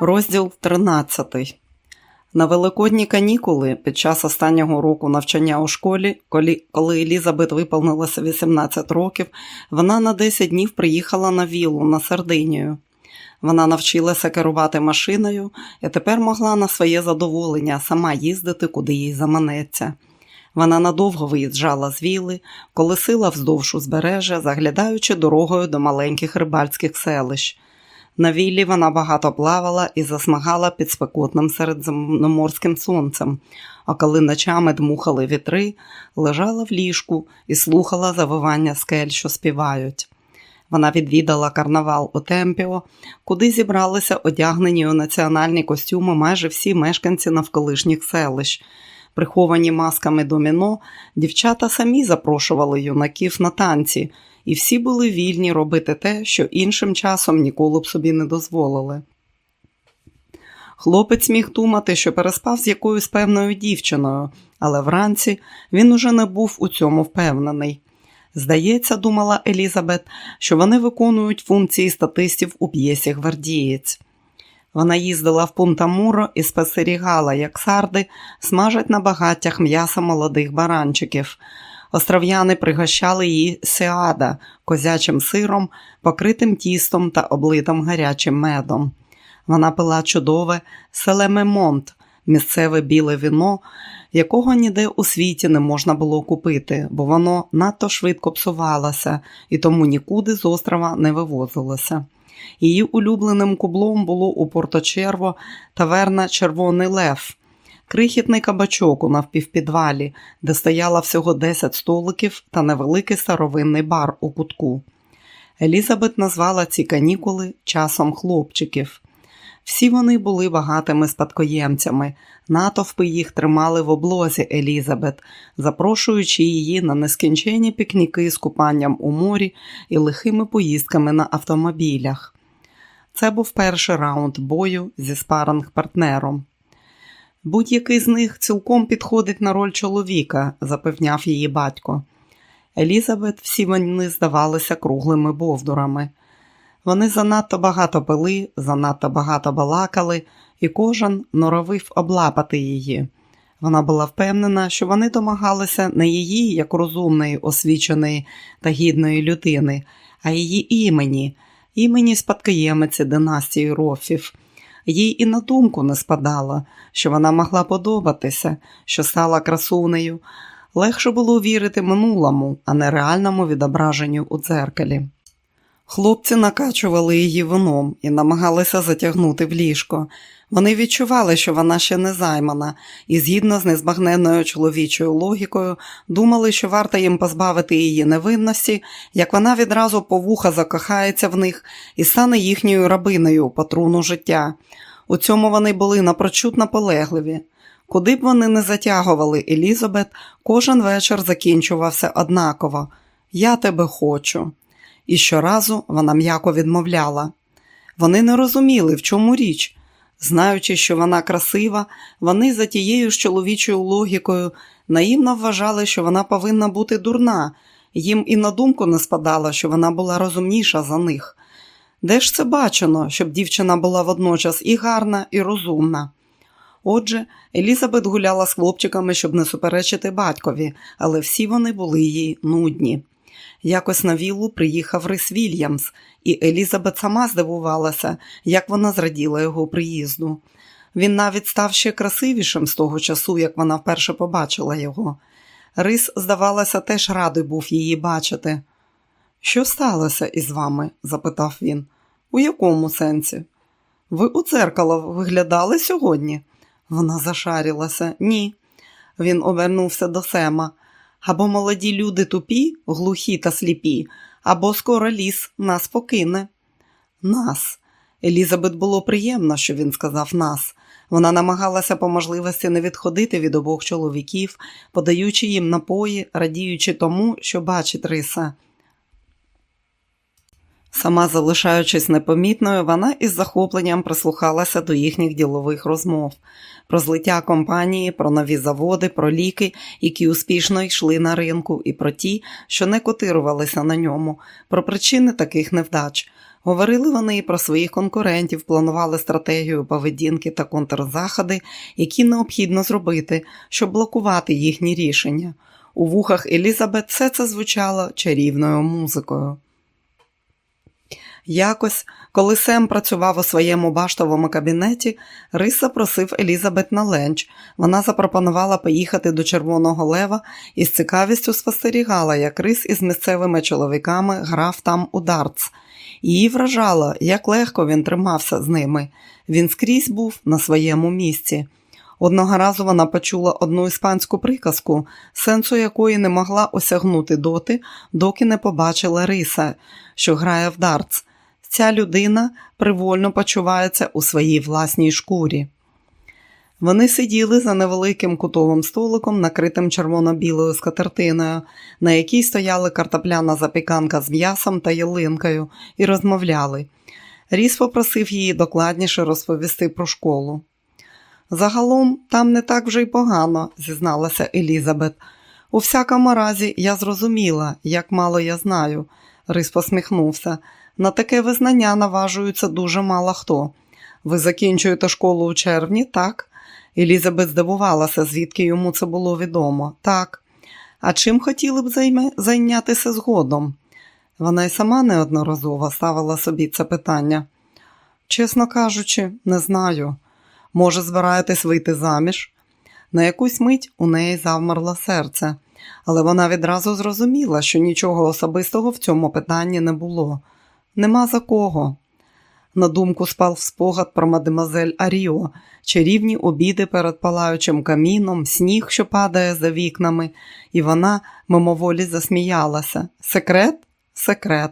Розділ 13. На великодні канікули під час останнього року навчання у школі, коли Елізабет виповнилося 18 років, вона на 10 днів приїхала на віллу на Сардинію. Вона навчилася керувати машиною і тепер могла на своє задоволення сама їздити, куди їй заманеться. Вона надовго виїжджала з віли, колесила вздовж узбережжя, заглядаючи дорогою до маленьких рибальських селищ. На віллі вона багато плавала і засмагала під спекотним середземноморським сонцем, а коли ночами дмухали вітри, лежала в ліжку і слухала завивання скель, що співають. Вона відвідала карнавал у Темпіо, куди зібралися одягнені у національні костюми майже всі мешканці навколишніх селищ. Приховані масками доміно, дівчата самі запрошували юнаків на танці, і всі були вільні робити те, що іншим часом ніколи б собі не дозволили. Хлопець міг думати, що переспав з якоюсь певною дівчиною, але вранці він уже не був у цьому впевнений. Здається, думала Елізабет, що вони виконують функції статистів у п'єсі Гвардієць. Вона їздила в Пунта-Муро і спостерігала, як сарди смажать на багаттях м'ясо молодих баранчиків. Остров'яни пригощали її сеада козячим сиром, покритим тістом та облитим гарячим медом. Вона пила чудове селемемонт, місцеве біле віно, якого ніде у світі не можна було купити, бо воно надто швидко псувалося і тому нікуди з острова не вивозилося. Її улюбленим кублом було у Порточерво таверна Червоний Лев, крихітний кабачок у навпівпідвалі, де стояло всього 10 столиків та невеликий старовинний бар у кутку. Елізабет назвала ці канікули часом хлопчиків. Всі вони були багатими спадкоємцями, натовпи їх тримали в облозі Елізабет, запрошуючи її на нескінченні пікніки з купанням у морі і лихими поїздками на автомобілях. Це був перший раунд бою зі спаринг-партнером. Будь-який з них цілком підходить на роль чоловіка, запевняв її батько. Елізабет всі вони здавалися круглими бовдурами. Вони занадто багато пили, занадто багато балакали, і кожен норовив облапати її. Вона була впевнена, що вони домагалися не її як розумної, освіченої та гідної людини, а її імені, імені спадкоємиці династії рофів. Їй і на думку не спадало, що вона могла подобатися, що стала красунею. Легше було вірити минулому, а не реальному відображенню у дзеркалі. Хлопці накачували її вином і намагалися затягнути в ліжко. Вони відчували, що вона ще не займана, і згідно з незбагненною чоловічою логікою, думали, що варто їм позбавити її невинності, як вона відразу по вуха закохається в них і стане їхньою рабиною по труну життя. У цьому вони були напрочуд наполегливі. Куди б вони не затягували Елізабет, кожен вечір закінчувався однаково Я тебе хочу. І щоразу вона м'яко відмовляла. Вони не розуміли, в чому річ. Знаючи, що вона красива, вони за тією ж чоловічою логікою наївно вважали, що вона повинна бути дурна, їм і на думку не спадало, що вона була розумніша за них. Де ж це бачено, щоб дівчина була водночас і гарна, і розумна? Отже, Елізабет гуляла з хлопчиками, щоб не суперечити батькові, але всі вони були їй нудні. Якось на віллу приїхав Рис Вільямс, і Елізабет сама здивувалася, як вона зраділа його приїзду. Він навіть став ще красивішим з того часу, як вона вперше побачила його. Рис, здавалося, теж радий був її бачити. Що сталося із вами? запитав він. У якому сенсі? Ви у дзеркало виглядали сьогодні? Вона зашарілася. Ні. Він обернувся до Сема. Або молоді люди тупі, глухі та сліпі, або скоро ліс нас покине. Нас. Елізабет було приємно, що він сказав нас. Вона намагалася по можливості не відходити від обох чоловіків, подаючи їм напої, радіючи тому, що бачить риса. Сама залишаючись непомітною, вона із захопленням прислухалася до їхніх ділових розмов про злиття компанії, про нові заводи, про ліки, які успішно йшли на ринку, і про ті, що не котирувалися на ньому, про причини таких невдач. Говорили вони і про своїх конкурентів, планували стратегію поведінки та контрзаходи, які необхідно зробити, щоб блокувати їхні рішення. У вухах Елізабет все це звучало чарівною музикою. Якось, коли Сем працював у своєму баштовому кабінеті, Рис запросив Елізабет на ленч. Вона запропонувала поїхати до Червоного Лева і з цікавістю спостерігала, як Рис із місцевими чоловіками грав там у дартс. Її вражало, як легко він тримався з ними. Він скрізь був на своєму місці. Одного разу вона почула одну іспанську приказку, сенсу якої не могла осягнути доти, доки не побачила риса, що грає в дартс. Ця людина привольно почувається у своїй власній шкурі. Вони сиділи за невеликим кутовим столиком, накритим червоно-білою скатертиною, на якій стояли картопляна запіканка з м'ясом та ялинкою, і розмовляли. Ріс попросив її докладніше розповісти про школу. Загалом там не так вже й погано, зізналася Елізабет. У всякому разі, я зрозуміла, як мало я знаю. Рис посміхнувся. На таке визнання наважується дуже мало хто. Ви закінчуєте школу у червні, так? Елізабет здивувалася, звідки йому це було відомо. Так. А чим хотіли б займе... зайнятися згодом? Вона й сама неодноразово ставила собі це питання. Чесно кажучи, не знаю. Може, збираєтесь вийти заміж? На якусь мить у неї завмерло серце, але вона відразу зрозуміла, що нічого особистого в цьому питанні не було. Нема за кого. На думку спав спогад про мадемуазель Аріо, чарівні обіди перед палаючим каміном, сніг, що падає за вікнами, і вона мимоволі засміялася. Секрет? Секрет.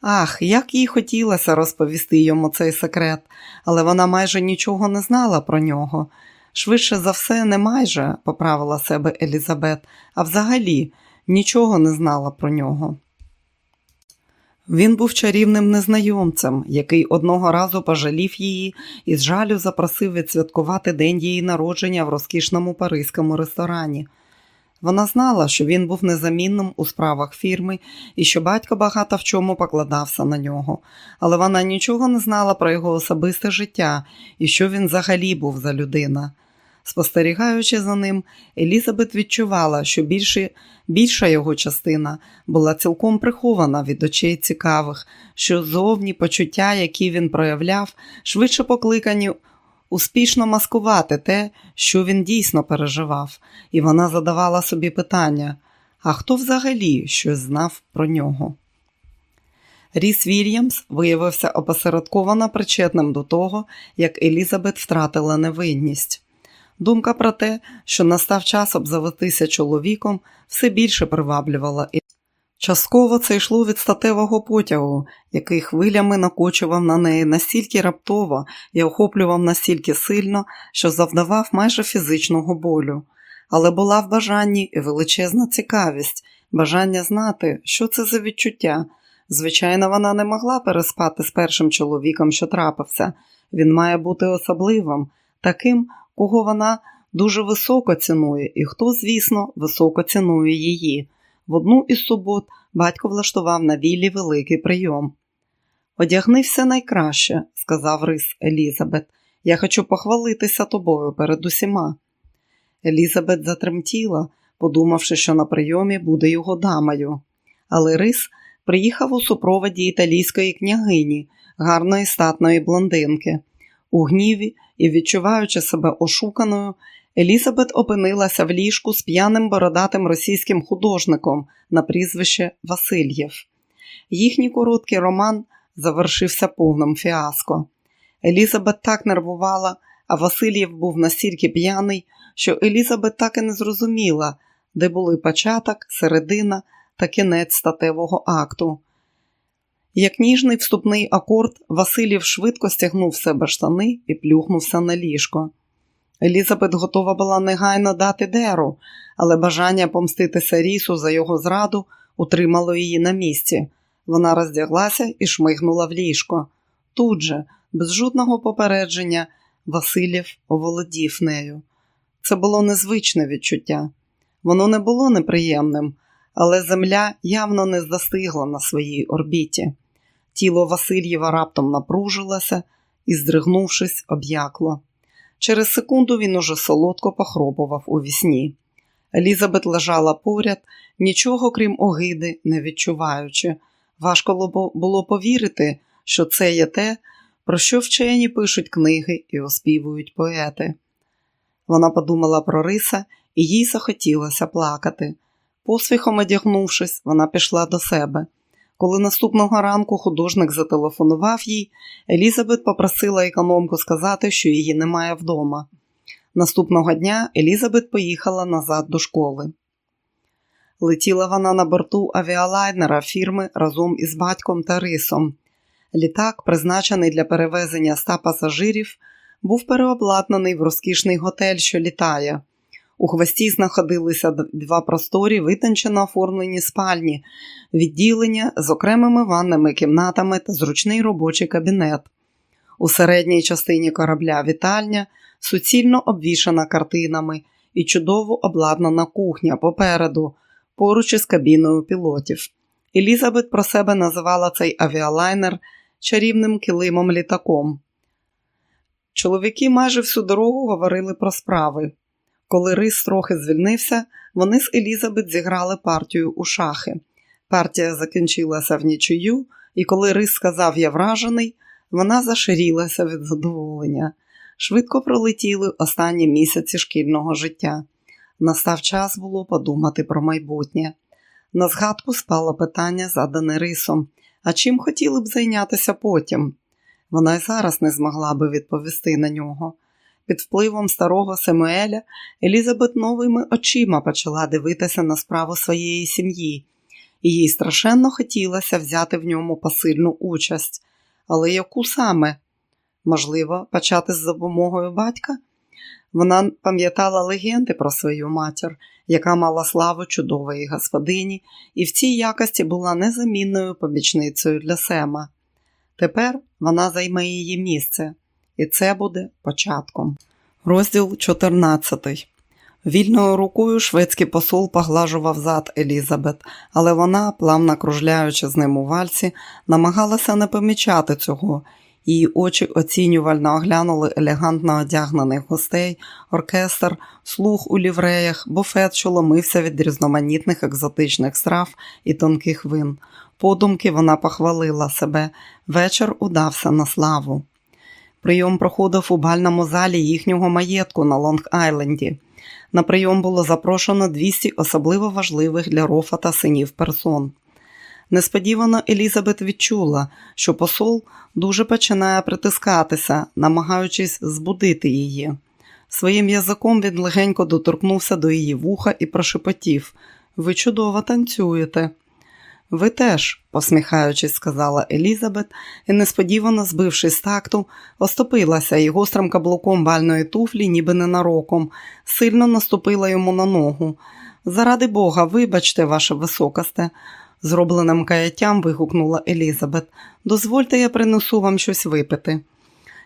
Ах, як їй хотілося розповісти йому цей секрет, але вона майже нічого не знала про нього. Швидше за все, не майже, поправила себе Елізабет, а взагалі нічого не знала про нього. Він був чарівним незнайомцем, який одного разу пожалів її і з жалю запросив відсвяткувати день її народження в розкішному паризькому ресторані. Вона знала, що він був незамінним у справах фірми і що батько багато в чому покладався на нього, але вона нічого не знала про його особисте життя і що він взагалі був за людина. Спостерігаючи за ним, Елізабет відчувала, що більше, більша його частина була цілком прихована від очей цікавих, що зовні почуття, які він проявляв, швидше покликані успішно маскувати те, що він дійсно переживав, і вона задавала собі питання: а хто взагалі щось знав про нього? Ріс Вільямс виявився опосередковано причетним до того, як Елізабет втратила невинність. Думка про те, що настав час обзавестися чоловіком, все більше приваблювала і частково це йшло від статевого потягу, який хвилями накочував на неї настільки раптово і охоплював настільки сильно, що завдавав майже фізичного болю. Але була в бажанні і величезна цікавість, бажання знати, що це за відчуття. Звичайно, вона не могла переспати з першим чоловіком, що трапився. Він має бути особливим, таким, кого вона дуже високо цінує, і хто, звісно, високо цінує її. В одну із субот батько влаштував на віллі великий прийом. Одягни все найкраще, сказав Рис Елізабет. Я хочу похвалитися тобою перед усіма. Елізабет затремтіла, подумавши, що на прийомі буде його дамою. Але Рис приїхав у супроводі італійської княгині, гарної статної блондинки. У гніві і, відчуваючи себе ошуканою, Елізабет опинилася в ліжку з п'яним бородатим російським художником на прізвище Васильєв. Їхній короткий роман завершився повним фіаско. Елізабет так нервувала, а Васильєв був настільки п'яний, що Елізабет так і не зрозуміла, де були початок, середина та кінець статевого акту. Як ніжний вступний акорд, Васильєв швидко стягнув себе штани і плюхнувся на ліжко. Елізабет готова була негайно дати деру, але бажання помститися рісу за його зраду утримало її на місці. Вона роздяглася і шмигнула в ліжко. Тут же, без жодного попередження, Васильєв оволодів нею. Це було незвичне відчуття. Воно не було неприємним, але земля явно не застигла на своїй орбіті. Тіло Васильєва раптом напружилося і, здригнувшись, об'якло. Через секунду він уже солодко похропував у вісні. Елізабет лежала поряд, нічого крім огиди, не відчуваючи. Важко було повірити, що це є те, про що вчені пишуть книги і оспівують поети. Вона подумала про риса, і їй захотілося плакати. Посвіхом одягнувшись, вона пішла до себе. Коли наступного ранку художник зателефонував їй, Елізабет попросила економку сказати, що її немає вдома. Наступного дня Елізабет поїхала назад до школи. Летіла вона на борту авіалайнера фірми разом із батьком та рисом. Літак, призначений для перевезення ста пасажирів, був переобладнаний в розкішний готель, що літає. У хвості знаходилися два просторі, витончено оформлені спальні, відділення з окремими ванними кімнатами та зручний робочий кабінет. У середній частині корабля вітальня суцільно обвішана картинами і чудово обладнана кухня попереду, поруч із кабіною пілотів. Елізабет про себе називала цей авіалайнер чарівним килимом літаком. Чоловіки майже всю дорогу говорили про справи. Коли Рис трохи звільнився, вони з Елізабет зіграли партію у шахи. Партія закінчилася в нічию, і коли Рис сказав я вражений, вона заширілася від задоволення. Швидко пролетіли останні місяці шкільного життя. Настав час було подумати про майбутнє. На згадку спало питання, задане рисом, а чим хотіли б зайнятися потім. Вона й зараз не змогла би відповісти на нього. Під впливом старого Семуеля Елізабет новими очима почала дивитися на справу своєї сім'ї, і їй страшенно хотілося взяти в ньому посильну участь. Але яку саме? Можливо, почати з допомогою батька? Вона пам'ятала легенди про свою матір, яка мала славу чудової господині, і в цій якості була незамінною помічницею для Сема. Тепер вона займе її місце, і це буде початком. Розділ 14 Вільною рукою шведський посол поглажував зад Елізабет, але вона, плавно кружляючи з ним у вальсі, намагалася не помічати цього. Її очі оцінювально оглянули елегантно одягнених гостей, оркестр, слух у лівреях, буфет, що ломився від різноманітних екзотичних страв і тонких вин. Подумки вона похвалила себе. Вечір удався на славу. Прийом проходив у бальному залі їхнього маєтку на Лонг-Айленді. На прийом було запрошено 200 особливо важливих для рофа та синів персон. Несподівано Елізабет відчула, що посол дуже починає притискатися, намагаючись збудити її. Своїм язиком він легенько доторкнувся до її вуха і прошепотів Ви чудово танцюєте. Ви теж, посміхаючись, сказала Елізабет і, несподівано збившись з такту, оступилася і гострим каблуком бальної туфлі, ніби ненароком, сильно наступила йому на ногу. Заради Бога, вибачте, ваше високосте, зробленим каяттям вигукнула Елізабет. Дозвольте, я принесу вам щось випити.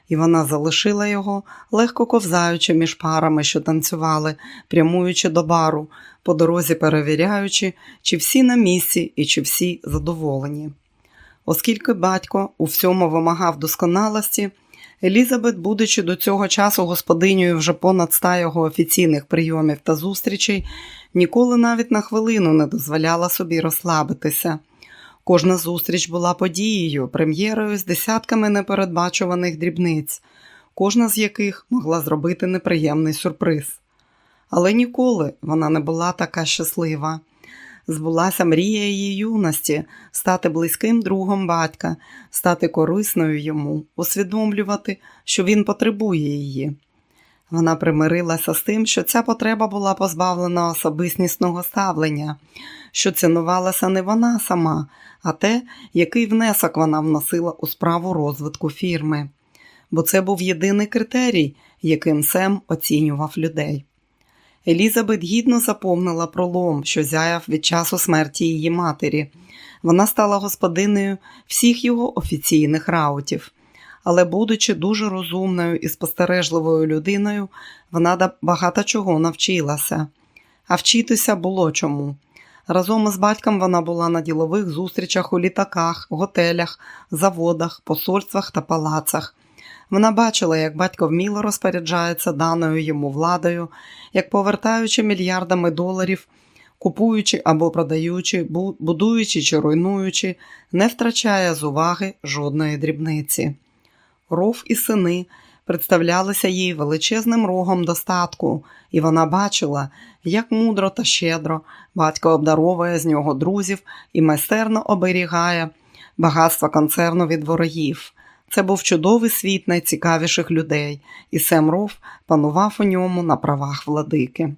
І вона залишила його, легко ковзаючи між парами, що танцювали, прямуючи до бару, по дорозі перевіряючи, чи всі на місці і чи всі задоволені. Оскільки батько у всьому вимагав досконалості, Елізабет, будучи до цього часу господинею вже понад ста його офіційних прийомів та зустрічей, ніколи навіть на хвилину не дозволяла собі розслабитися. Кожна зустріч була подією, прем'єрою з десятками непередбачуваних дрібниць, кожна з яких могла зробити неприємний сюрприз. Але ніколи вона не була така щаслива. Збулася мрія її юності стати близьким другом батька, стати корисною йому, усвідомлювати, що він потребує її. Вона примирилася з тим, що ця потреба була позбавлена особистісного ставлення, що цінувалася не вона сама, а те, який внесок вона вносила у справу розвитку фірми. Бо це був єдиний критерій, яким Сем оцінював людей. Елізабет гідно заповнила пролом, що зяяв від часу смерті її матері. Вона стала господинею всіх його офіційних раутів. Але, будучи дуже розумною і спостережливою людиною, вона багато чого навчилася. А вчитися було чому. Разом із батьком вона була на ділових зустрічах у літаках, готелях, заводах, посольствах та палацах. Вона бачила, як батько вміло розпоряджається даною йому владою, як повертаючи мільярдами доларів, купуючи або продаючи, будуючи чи руйнуючи, не втрачає з уваги жодної дрібниці. Ров і сини представлялися їй величезним рогом достатку, і вона бачила, як мудро та щедро батько обдаровує з нього друзів і майстерно оберігає багатство концерну від ворогів. Це був чудовий світ найцікавіших людей, і Сем Ров панував у ньому на правах владики.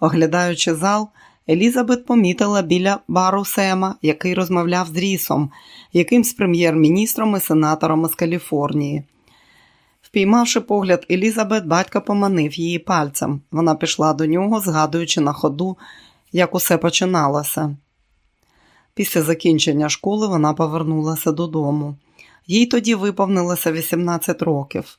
Оглядаючи зал, Елізабет помітила біля бару Сема, який розмовляв з Рісом, якимсь прем'єр-міністром і сенатором із Каліфорнії. Впіймавши погляд Елізабет, батько поманив її пальцем. Вона пішла до нього, згадуючи на ходу, як усе починалося. Після закінчення школи вона повернулася додому. Їй тоді виповнилося 18 років.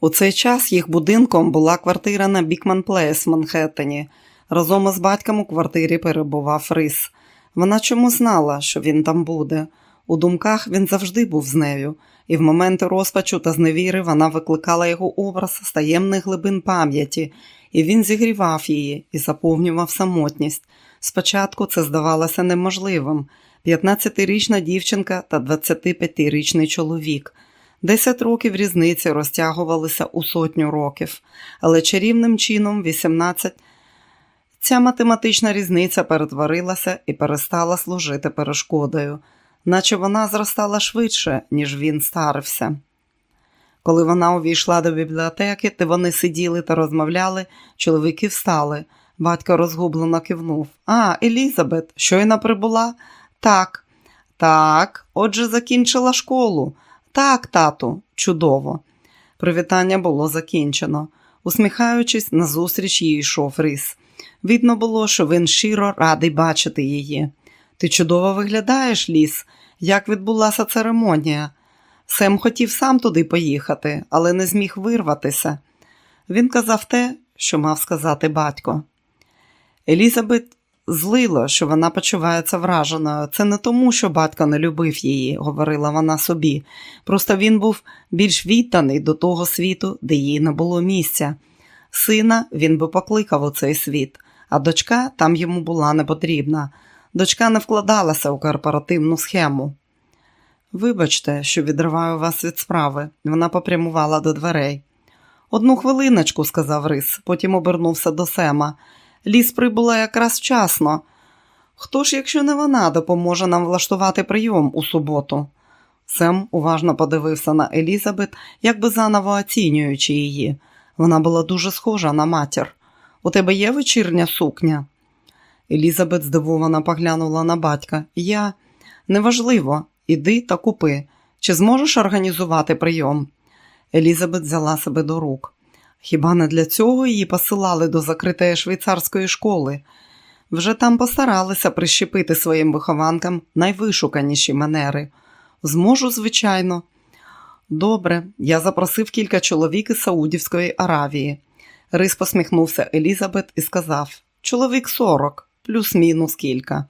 У цей час їх будинком була квартира на Бікман Плейс в Манхеттені. Разом із батьком у квартирі перебував Рис. Вона чомусь знала, що він там буде. У думках він завжди був з нею, і в моменти розпачу та зневіри вона викликала його образ з таємних глибин пам'яті, і він зігрівав її і заповнював самотність. Спочатку це здавалося неможливим. 15-річна дівчинка та 25-річний чоловік. Десять років різниці розтягувалися у сотню років, але чарівним чином 18 ця математична різниця перетворилася і перестала служити перешкодою, наче вона зростала швидше, ніж він старився. Коли вона увійшла до бібліотеки, де вони сиділи та розмовляли, чоловіки встали. Батько розгублено кивнув. А, Елізабет, щойно прибула? Так, так, отже, закінчила школу. Так, тату, чудово. Привітання було закінчено. Усміхаючись, назустріч їй йшов рис. Видно було, що він щиро радий бачити її. Ти чудово виглядаєш, ліс, як відбулася церемонія. Сем хотів сам туди поїхати, але не зміг вирватися. Він казав те, що мав сказати батько. Елізабет злило, що вона почувається враженою. Це не тому, що батько не любив її, говорила вона собі. Просто він був більш відданий до того світу, де їй не було місця. Сина він би покликав у цей світ, а дочка там йому була не потрібна. Дочка не вкладалася у корпоративну схему. Вибачте, що відриваю вас від справи. Вона попрямувала до дверей. Одну хвилиночку, сказав Рис, потім обернувся до Сема. Ліс прибула якраз вчасно. Хто ж, якщо не вона, допоможе нам влаштувати прийом у суботу? Сем уважно подивився на Елізабет, якби заново оцінюючи її. Вона була дуже схожа на матір. У тебе є вечірня сукня? Елізабет здивовано поглянула на батька. Я неважливо, іди та купи. Чи зможеш організувати прийом? Елізабет взяла себе до рук. Хіба не для цього її посилали до закритої швейцарської школи? Вже там постаралися прищепити своїм вихованкам найвишуканіші манери. Зможу, звичайно. Добре, я запросив кілька чоловік із Саудівської Аравії. Рис посміхнувся Елізабет і сказав: Чоловік сорок, плюс-мінус кілька.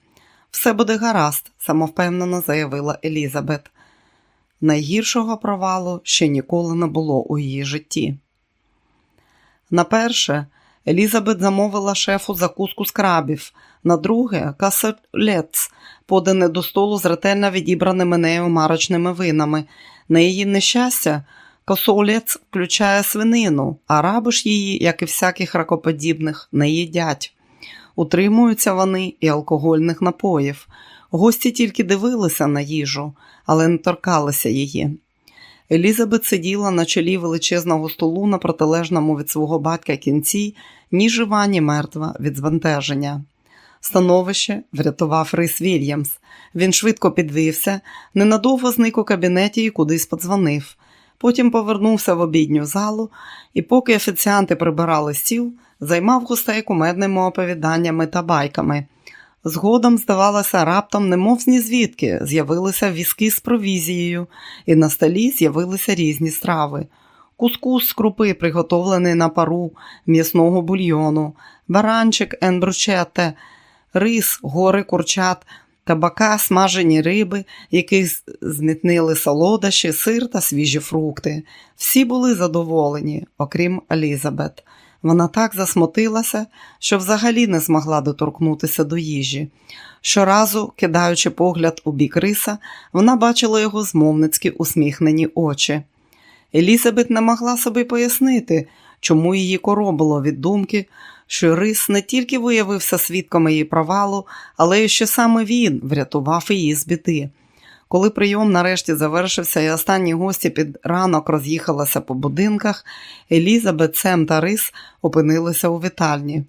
Все буде гаразд, самовпевнено заявила Елізабет. Найгіршого провалу ще ніколи не було у її житті. На перше, Елізабет замовила шефу закуску з крабів, на друге касолец, подане до столу з ретельно відібраними нею марочними винами. На її нещастя, косолець включає свинину, а раби ж її, як і всяких ракоподібних, не їдять. Утримуються вони і алкогольних напоїв. Гості тільки дивилися на їжу, але не торкалися її. Елізабет сиділа на чолі величезного столу на протилежному від свого батька кінці, ні жива, ні мертва від звантаження. Становище врятував Рис Вільямс. Він швидко підвівся, ненадовго зник у кабінеті і кудись подзвонив. Потім повернувся в обідню залу і, поки офіціанти прибирали стіл, займав гостей кумедними оповіданнями та байками. Згодом, здавалося, раптом, немов з звідки, з'явилися візки з провізією, і на столі з'явилися різні страви. кускус з крупи, приготовлений на пару м'ясного бульйону, баранчик енбручете, рис, гори курчат, табака, смажені риби, які змітнили солодощі, сир та свіжі фрукти. Всі були задоволені, окрім Елізабет. Вона так засмутилася, що взагалі не змогла доторкнутися до їжі. Щоразу, кидаючи погляд у бік риса, вона бачила його змовницькі усміхнені очі. Елізабет не могла собі пояснити, чому її коробило від думки, що Рис не тільки виявився свідком її провалу, але й що саме він врятував її з біди. Коли прийом нарешті завершився і останні гості під ранок роз'їхалися по будинках, Елізабет, Сем та Рис опинилися у вітальні.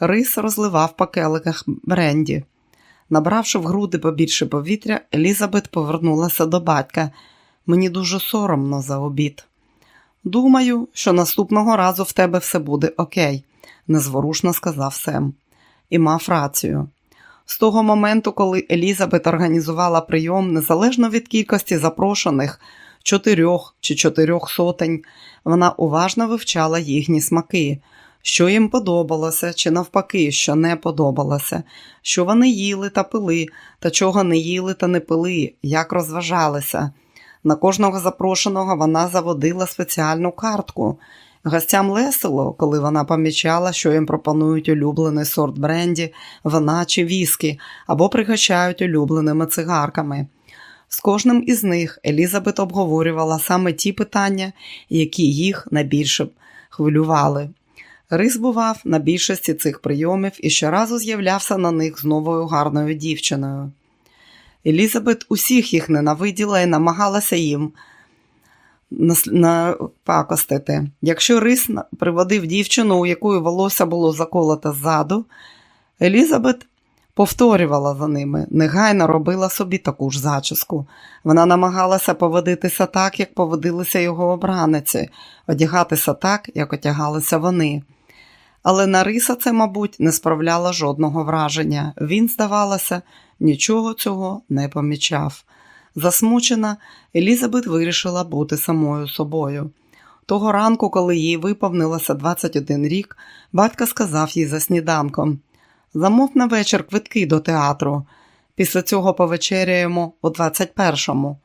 Рис розливав по келиках бренді. Набравши в груди побільше повітря, Елізабет повернулася до батька. Мені дуже соромно за обід. Думаю, що наступного разу в тебе все буде окей, незворушно сказав Сем. І мав рацію. З того моменту, коли Елізабет організувала прийом, незалежно від кількості запрошених чотирьох чи чотирьох сотень, вона уважно вивчала їхні смаки, що їм подобалося, чи навпаки, що не подобалося, що вони їли та пили, та чого не їли та не пили, як розважалися. На кожного запрошеного вона заводила спеціальну картку. Гостям лесело, коли вона помічала, що їм пропонують улюблений сорт бренді, вина чи віскі, або пригощають улюбленими цигарками. З кожним із них Елізабет обговорювала саме ті питання, які їх найбільше хвилювали. Рис бував на більшості цих прийомів і щоразу з'являвся на них з новою гарною дівчиною. Елізабет усіх їх ненавиділа і намагалася їм напакостити. Якщо Рис приводив дівчину, у якої волосся було заколоте ззаду, Елізабет повторювала за ними, негайно робила собі таку ж зачіску. Вона намагалася поводитися так, як поводилися його обраниці, одягатися так, як одягалися вони. Але на Риса це, мабуть, не справляло жодного враження. Він, здавалося, нічого цього не помічав. Засмучена, Елізабет вирішила бути самою собою. Того ранку, коли їй виповнилося 21 рік, батько сказав їй за сніданком замов на вечір квитки до театру. Після цього повечеряємо у 21-му.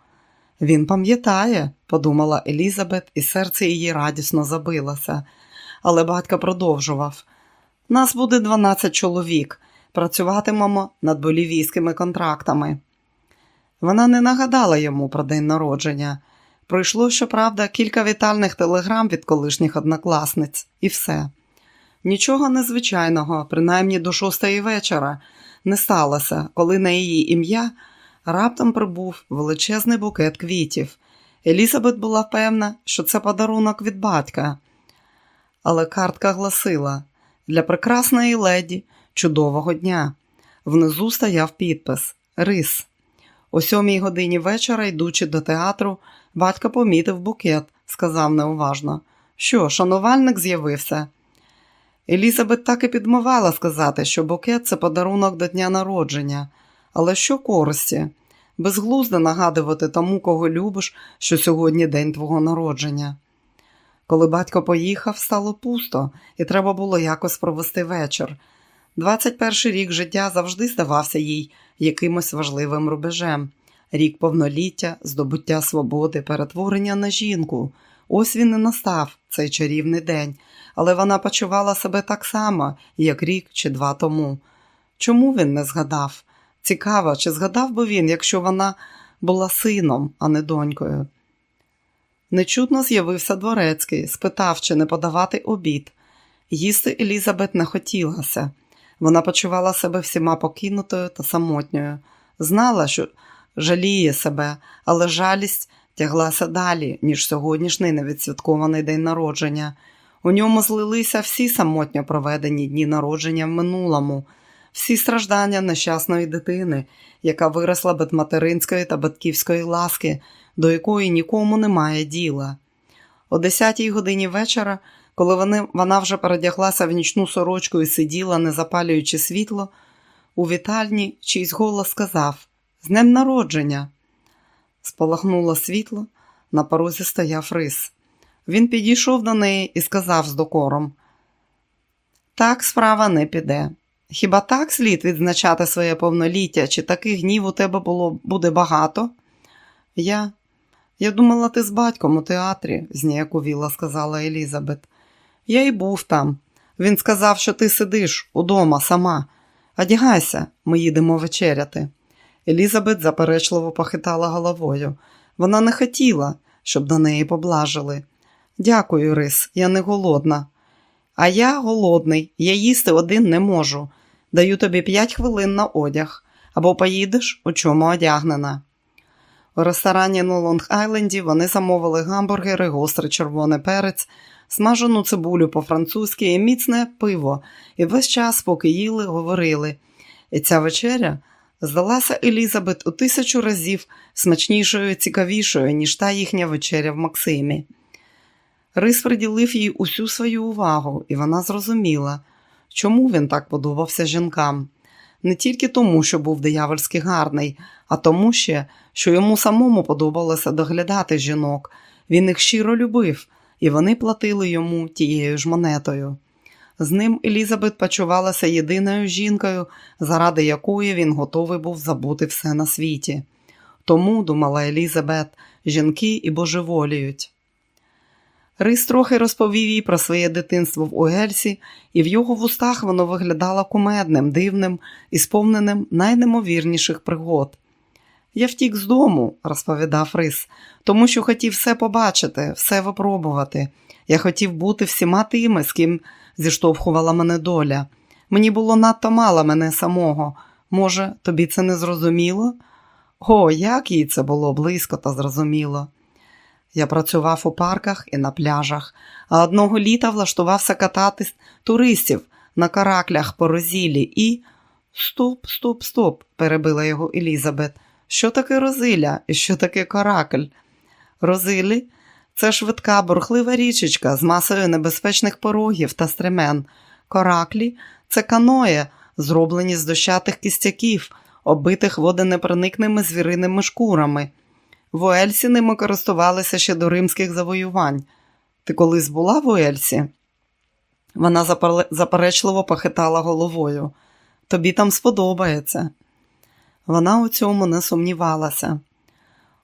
Він пам'ятає, подумала Елізабет, і серце її радісно забилося. Але батько продовжував нас буде 12 чоловік, працюватимемо над болівійськими контрактами. Вона не нагадала йому про день народження. Пройшло, щоправда, кілька вітальних телеграм від колишніх однокласниць, і все. Нічого незвичайного, принаймні до шостої вечора, не сталося, коли на її ім'я раптом прибув величезний букет квітів. Елізабет була певна, що це подарунок від батька. Але картка гласила для прекрасної леді чудового дня. Внизу стояв підпис Рис. О сьомій годині вечора, йдучи до театру, батько помітив букет, сказав неуважно. Що, шанувальник з'явився? Елізабет так і підмовала сказати, що букет це подарунок до дня народження. Але що користі? Безглуздо нагадувати тому, кого любиш, що сьогодні день твого народження. Коли батько поїхав, стало пусто, і треба було якось провести вечір. 21 рік життя завжди здавався їй якимось важливим рубежем. Рік повноліття, здобуття свободи, перетворення на жінку. Ось він і настав цей чарівний день, але вона почувала себе так само, як рік чи два тому. Чому він не згадав? Цікаво, чи згадав би він, якщо вона була сином, а не донькою. Нечутно з'явився дворецький, спитав, чи не подавати обід. Їсти Елізабет не хотілося. Вона почувала себе всіма покинутою та самотньою, знала, що жаліє себе, але жалість тяглася далі, ніж сьогоднішній невідсвяткований день народження. У ньому злилися всі самотньо проведені дні народження в минулому, всі страждання нещасної дитини, яка виросла без материнської та батьківської ласки, до якої нікому немає діла. О 10-й годині вечора, коли вони, вона вже передяглася в нічну сорочку і сиділа, не запалюючи світло, у вітальні чийсь голос сказав З днем народження. Спалахнуло світло, на порозі стояв рис. Він підійшов до неї і сказав з докором: Так справа не піде. Хіба так слід відзначати своє повноліття, чи таких гнів у тебе було буде багато? Я Я думала, ти з батьком у театрі, зніяковіла сказала Елізабет. Я й був там. Він сказав, що ти сидиш удома сама. Одягайся, ми їдемо вечеряти. Елізабет заперечливо похитала головою. Вона не хотіла, щоб до неї поблажили. Дякую, Рис, я не голодна. А я голодний, я їсти один не можу. Даю тобі п'ять хвилин на одяг або поїдеш, у чому одягнена. У ресторані на Лонг-Айленді вони замовили гамбургери, гострий червоний перець, смажену цибулю по-французьки і міцне пиво, і весь час, поки їли, говорили. І ця вечеря здалася Елізабет у тисячу разів смачнішою і цікавішою, ніж та їхня вечеря в Максимі. Рис приділив їй усю свою увагу, і вона зрозуміла, чому він так подобався жінкам. Не тільки тому, що був диявольськи гарний, а тому ще, що йому самому подобалося доглядати жінок. Він їх щиро любив, і вони платили йому тією ж монетою. З ним Елізабет почувалася єдиною жінкою, заради якої він готовий був забути все на світі. Тому, думала Елізабет, жінки і божеволіють. Рис трохи розповів їй про своє дитинство в Уельсі, і в його вустах воно виглядало кумедним, дивним і сповненим найнемовірніших пригод. Я втік з дому, розповідав Рис, тому що хотів все побачити, все випробувати. Я хотів бути всіма тими, з ким зіштовхувала мене доля. Мені було надто мало мене самого. Може, тобі це не зрозуміло? О, як їй це було близько та зрозуміло. Я працював у парках і на пляжах, а одного літа влаштувався кататись туристів на караклях по розілі і. Стоп, стоп, стоп, перебила його Елізабет. Що таке розиля і що таке каракль? Розилі це швидка, бурхлива річечка з масою небезпечних порогів та стремен. Кораклі це каноє, зроблені з дощатих кістяків, оббитих водонепроникними звіриними шкурами. В Уельсі ними користувалися ще до римських завоювань. Ти колись була в Уельсі? Вона заперечливо похитала головою. Тобі там сподобається. Вона у цьому не сумнівалася.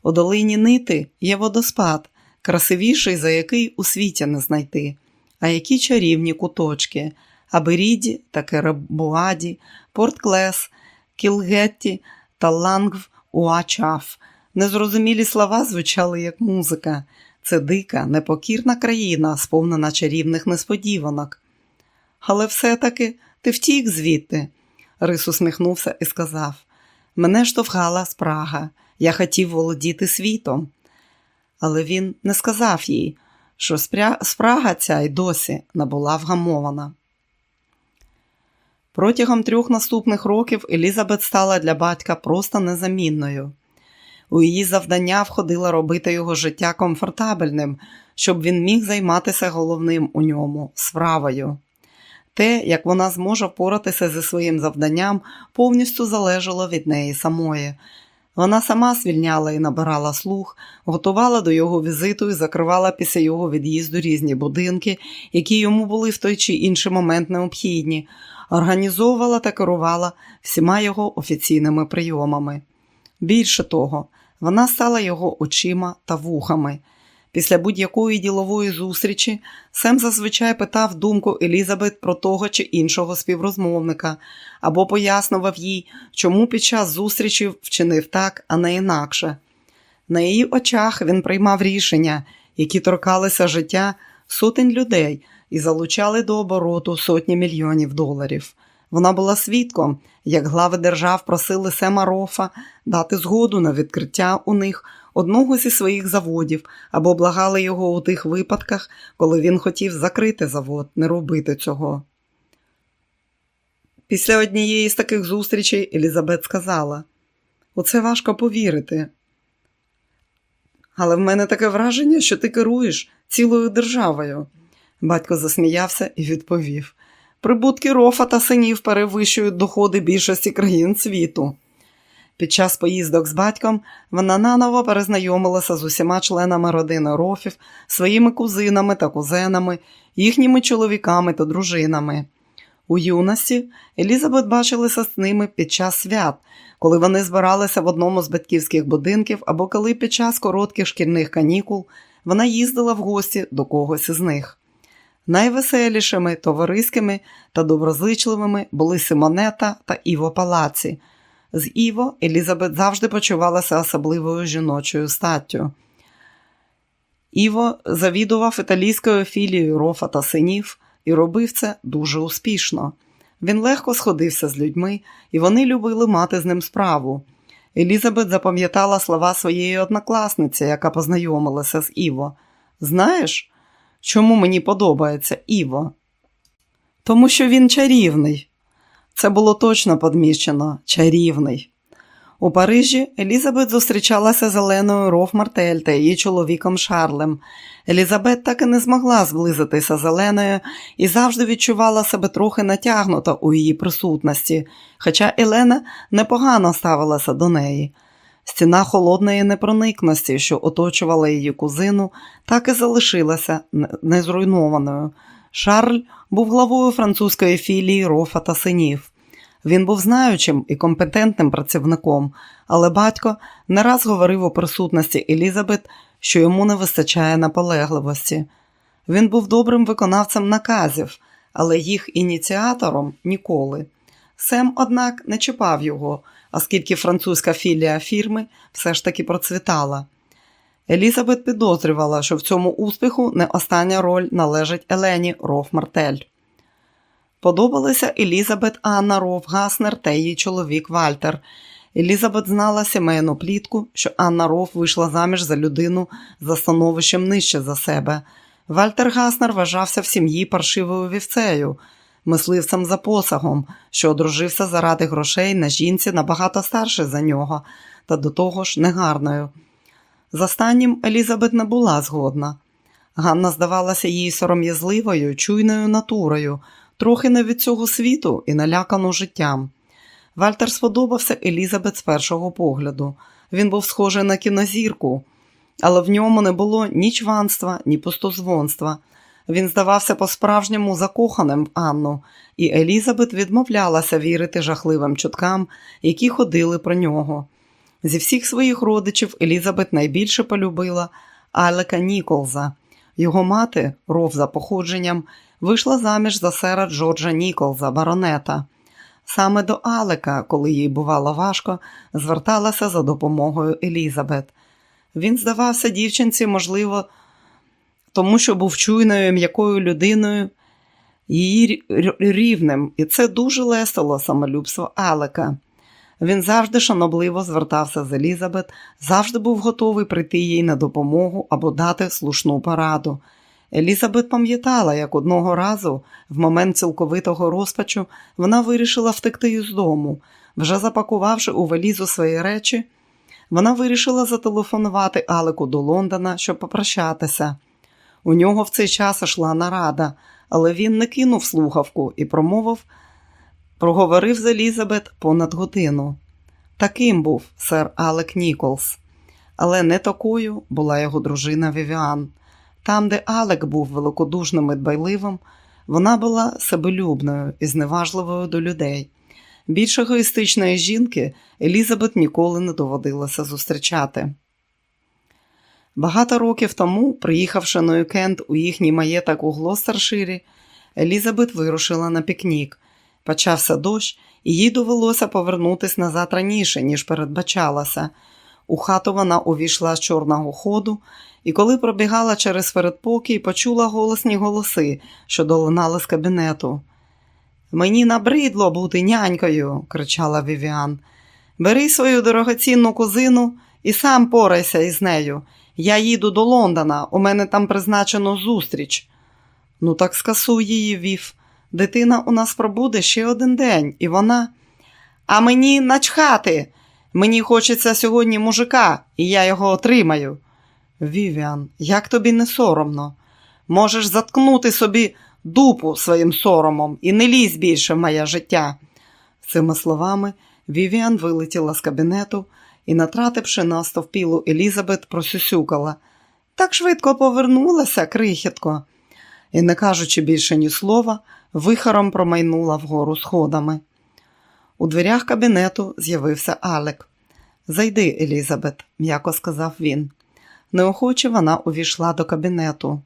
У долині нити є водоспад, красивіший, за який у світі не знайти, а які чарівні куточки Аберіді та Керебуаді, Порт Клес, Кілгетті та Лангв Уачаф. Незрозумілі слова звучали як музика. Це дика, непокірна країна, сповнена чарівних несподіванок. Але все-таки ти втік звідти, Рис усміхнувся і сказав. Мене штовхала спрага, я хотів володіти світом. Але він не сказав їй, що спрага ця й досі не була вгамована. Протягом трьох наступних років Елізабет стала для батька просто незамінною. У її завдання входило робити його життя комфортабельним, щоб він міг займатися головним у ньому справою. Те, як вона зможе впоратися зі своїм завданням, повністю залежало від неї самої. Вона сама звільняла і набирала слух, готувала до його візиту і закривала після його від'їзду різні будинки, які йому були в той чи інший момент необхідні, організовувала та керувала всіма його офіційними прийомами. Більше того, вона стала його очима та вухами. Після будь-якої ділової зустрічі Сем зазвичай питав думку Елізабет про того чи іншого співрозмовника або пояснював їй, чому під час зустрічі вчинив так, а не інакше. На її очах він приймав рішення, які торкалися життя сотень людей і залучали до обороту сотні мільйонів доларів. Вона була свідком, як глави держав просили Сема Рофа дати згоду на відкриття у них одного зі своїх заводів або благали його у тих випадках, коли він хотів закрити завод, не робити цього. Після однієї з таких зустрічей Елізабет сказала: у це важко повірити. Але в мене таке враження, що ти керуєш цілою державою. Батько засміявся і відповів: Прибутки рофа та синів перевищують доходи більшості країн світу. Під час поїздок з батьком вона наново перезнайомилася з усіма членами родини рофів, своїми кузинами та кузенами, їхніми чоловіками та дружинами. У юності Елізабет бачилася з ними під час свят, коли вони збиралися в одному з батьківських будинків або коли під час коротких шкільних канікул вона їздила в гості до когось із них. Найвеселішими, товариськими та доброзичливими були Симонета та Іво Палаці. З Іво Елізабет завжди почувалася особливою жіночою статтю. Іво завідував італійською філією рофа та синів і робив це дуже успішно. Він легко сходився з людьми, і вони любили мати з ним справу. Елізабет запам'ятала слова своєї однокласниці, яка познайомилася з Іво. Знаєш, чому мені подобається Іво? Тому що він чарівний. Це було точно подміщено чарівний. У Парижі Елізабет зустрічалася з Еленою Роф Мартель та її чоловіком Шарлем. Елізабет так і не змогла зблизитися з Еленою і завжди відчувала себе трохи натягнута у її присутності, хоча Елена непогано ставилася до неї. Стіна холодної непроникності, що оточувала її кузину, так і залишилася незруйнованою. Шарль був главою французької філії Рофа та синів. Він був знаючим і компетентним працівником, але батько не раз говорив у присутності Елізабет, що йому не вистачає наполегливості. Він був добрим виконавцем наказів, але їх ініціатором ніколи. Сем, однак, не чіпав його, оскільки французька філія фірми все ж таки процвітала. Елізабет підозрювала, що в цьому успіху не остання роль належить Елені Роф Мартель. Подобалися Елізабет Анна Роф Гаснер та її чоловік Вальтер. Елізабет знала сімейну плітку, що Анна Роф вийшла заміж за людину за становищем нижче за себе. Вальтер Гаснер вважався в сім'ї паршивою вівцею, мисливцем за посагом, що одружився заради грошей на жінці набагато старше за нього, та до того ж негарною. З останнім Елізабет не була згодна. Ганна здавалася їй сором'язливою, чуйною натурою трохи не від цього світу і налякану життям. Вальтер сподобався Елізабет з першого погляду. Він був схожий на кінозірку, але в ньому не було ні чванства, ні пустозвонства. Він здавався по-справжньому закоханим в Анну, і Елізабет відмовлялася вірити жахливим чуткам, які ходили про нього. Зі всіх своїх родичів Елізабет найбільше полюбила Алека Ніколза. Його мати, ров за походженням, вийшла заміж за сера Джорджа Ніколза, баронета. Саме до Алека, коли їй бувало важко, зверталася за допомогою Елізабет. Він здавався дівчинці, можливо, тому що був чуйною м'якою людиною, її рівнем, і це дуже лесило самолюбство Алека. Він завжди шанобливо звертався з Елізабет, завжди був готовий прийти їй на допомогу або дати слушну пораду. Елізабет пам'ятала, як одного разу, в момент цілковитого розпачу, вона вирішила втекти із дому. Вже запакувавши у валізу свої речі, вона вирішила зателефонувати Алеку до Лондона, щоб попрощатися. У нього в цей час йшла нарада, але він не кинув слухавку і промовив, проговорив з Елізабет понад годину. Таким був сер Алек Ніколс, але не такою була його дружина Вівіан. Там, де Алек був великодушним і дбайливим, вона була себелюбною і зневажливою до людей. Більш егоїстичної жінки Елізабет ніколи не доводилося зустрічати. Багато років тому, приїхавши на Юкенд у їхній маєток у Глостерширі, Елізабет вирушила на пікнік. Почався дощ, і їй довелося повернутися назад раніше, ніж передбачалося. У хату вона увійшла з чорного ходу і коли пробігала через передпокій, почула голосні голоси, що долинали з кабінету. Мені набридло бути нянькою, кричала Вівіан. Бери свою дорогоцінну кузину і сам порайся із нею. Я їду до Лондона, у мене там призначено зустріч. Ну, так скасуй її, вів. Дитина у нас пробуде ще один день, і вона. А мені начхати. Мені хочеться сьогодні мужика, і я його отримаю. Вівіан, як тобі не соромно? Можеш заткнути собі дупу своїм соромом і не лізь більше в моє життя. Цими словами Вівіан вилетіла з кабінету і, натрапивши на остовпілу Елізабет, просюсюкала. Так швидко повернулася, крихітко. І, не кажучи більше ні слова, вихором промайнула вгору сходами. У дверях кабінету з'явився Алек. Зайди, Елізабет, м'яко сказав він. Неохоче вона увійшла до кабінету.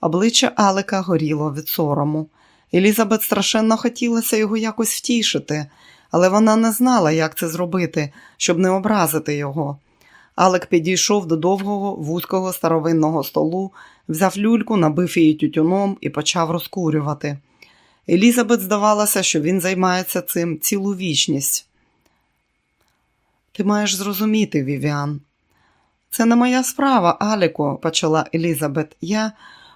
Обличчя Алека горіло від сорому. Елізабет страшенно хотілося його якось втішити, але вона не знала, як це зробити, щоб не образити його. Алек підійшов до довгого вузького старовинного столу, взяв люльку, набив її тютюном і почав розкурювати. Елізабет здавалося, що він займається цим цілу вічність. Ти маєш зрозуміти, Вівіан. Це не моя справа, Аліку, почала Елізабет. Я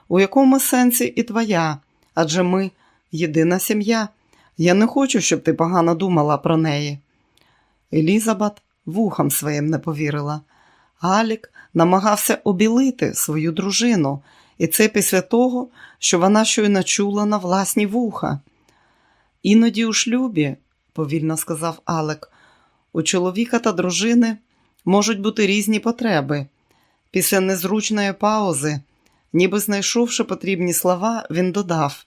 у якомусь сенсі і твоя, адже ми єдина сім'я. Я не хочу, щоб ти погано думала про неї. Елізабет вухам своїм не повірила. Алік намагався обілити свою дружину, і це після того, що вона щойно чула на власні вуха. Іноді у шлюбі, повільно сказав Алек, у чоловіка та дружини можуть бути різні потреби. Після незручної паузи, ніби знайшовши потрібні слова, він додав: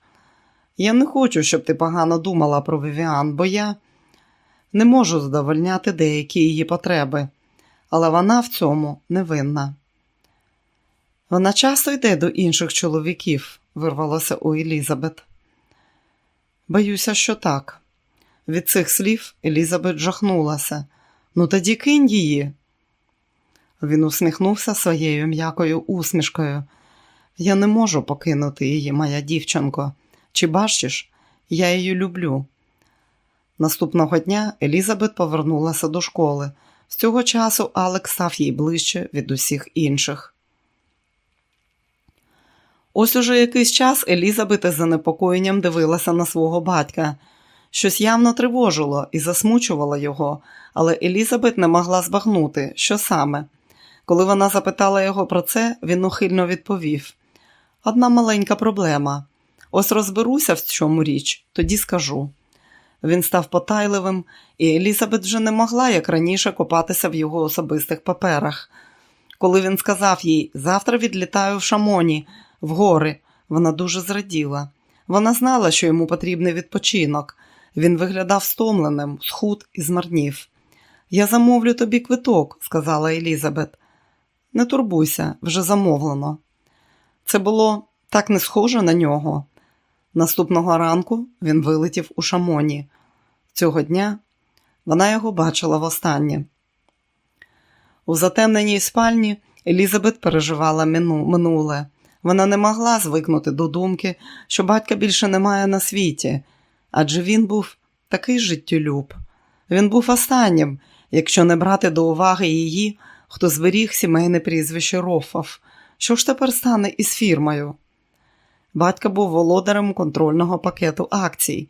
Я не хочу, щоб ти погано думала про Вівіан, бо я не можу задовольняти деякі її потреби, але вона в цьому не винна. Вона часто йде до інших чоловіків, вирвалося у Елізабет. Боюся, що так. Від цих слів Елізабет жахнулася. Ну, тоді кинь її. Він усміхнувся своєю м'якою усмішкою. Я не можу покинути її, моя дівчинко. Чи бачиш, я її люблю. Наступного дня Елізабет повернулася до школи. З цього часу Алекс став їй ближче від усіх інших. Ось уже якийсь час Елізабет із занепокоєнням дивилася на свого батька. Щось явно тривожило і засмучувало його, але Елізабет не могла збагнути, що саме. Коли вона запитала його про це, він ухильно відповів: Одна маленька проблема. Ось розберуся в чому річ, тоді скажу. Він став потайливим, і Елізабет вже не могла, як раніше, копатися в його особистих паперах. Коли він сказав їй завтра відлітаю в шамоні, в гори, вона дуже зраділа. Вона знала, що йому потрібний відпочинок. Він виглядав стомленим, схуд і змарнів. Я замовлю тобі квиток, сказала Елізабет. Не турбуйся, вже замовлено. Це було так не схоже на нього. Наступного ранку він вилетів у шамоні. Цього дня вона його бачила востаннє. У затемненій спальні Елізабет переживала минуле. Вона не могла звикнути до думки, що батька більше немає на світі, адже він був такий життєлюб. Він був останнім, якщо не брати до уваги її, хто зберіг сімейне прізвище Рофов. Що ж тепер стане із фірмою? Батько був володарем контрольного пакету акцій.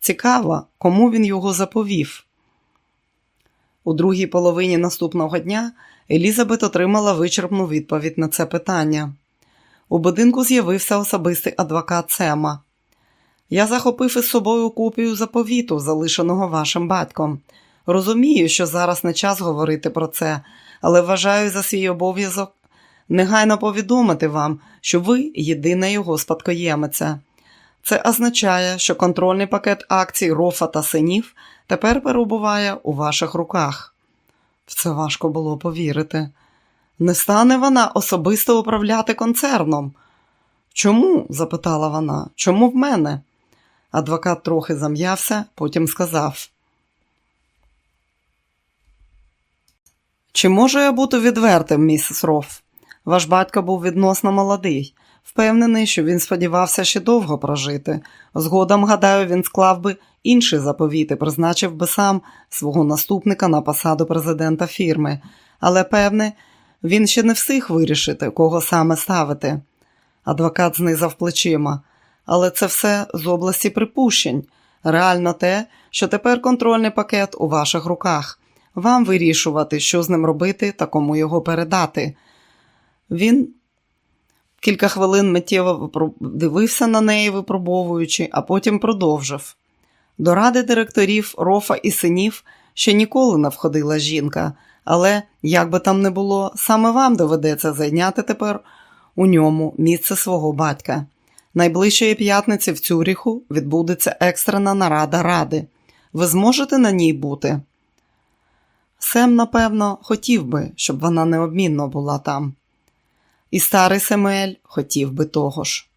Цікаво, кому він його заповів. У другій половині наступного дня Елізабет отримала вичерпну відповідь на це питання. У будинку з'явився особистий адвокат Сема. Я захопив із собою копію заповіту, залишеного вашим батьком. Розумію, що зараз не час говорити про це, але вважаю за свій обов'язок негайно повідомити вам, що ви єдина його спадкоємиця. Це означає, що контрольний пакет акцій рофа та синів тепер перебуває у ваших руках. В це важко було повірити. Не стане вона особисто управляти концерном. Чому? запитала вона. Чому в мене? Адвокат трохи зам'явся, потім сказав. Чи можу я бути відвертим, місіс Роф? Ваш батько був відносно молодий. Впевнений, що він сподівався ще довго прожити. Згодом, гадаю, він склав би інші заповіти, призначив би сам свого наступника на посаду президента фірми, але, певне, він ще не встиг вирішити, кого саме ставити. Адвокат знизав плечима. Але це все з області припущень. Реально те, що тепер контрольний пакет у ваших руках. Вам вирішувати, що з ним робити та кому його передати. Він кілька хвилин миттєво дивився на неї, випробовуючи, а потім продовжив. До ради директорів Рофа і синів ще ніколи не входила жінка, але, як би там не було, саме вам доведеться зайняти тепер у ньому місце свого батька. Найближчої п'ятниці в Цюріху відбудеться екстрена нарада ради. Ви зможете на ній бути? Сем, напевно, хотів би, щоб вона необмінно була там. І старий Семель хотів би того ж.